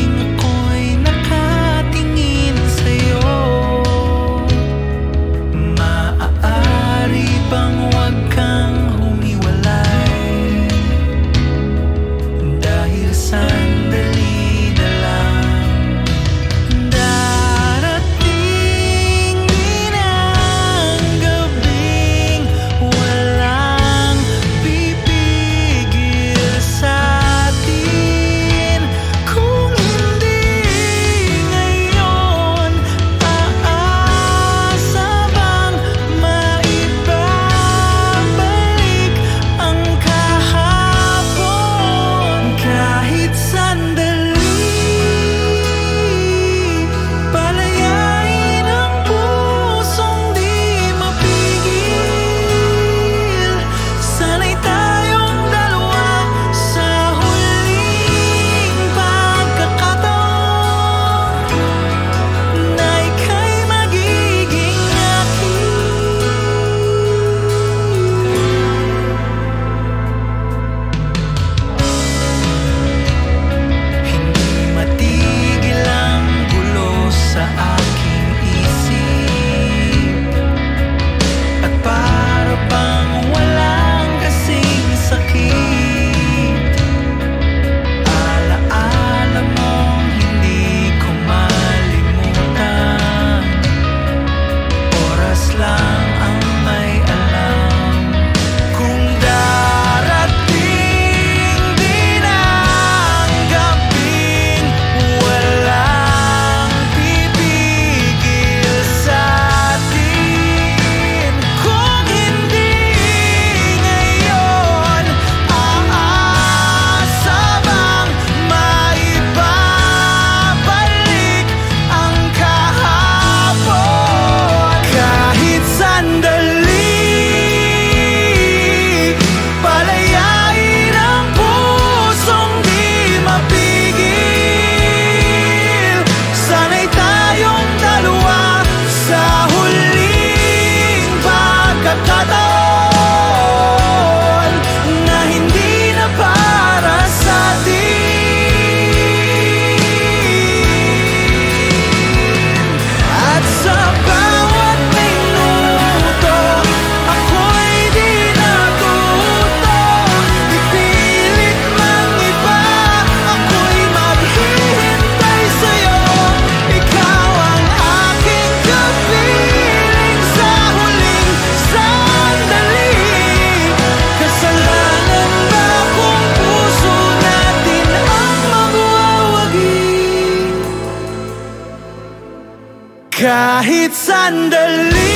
sing a. I'm tired. Kahit sandali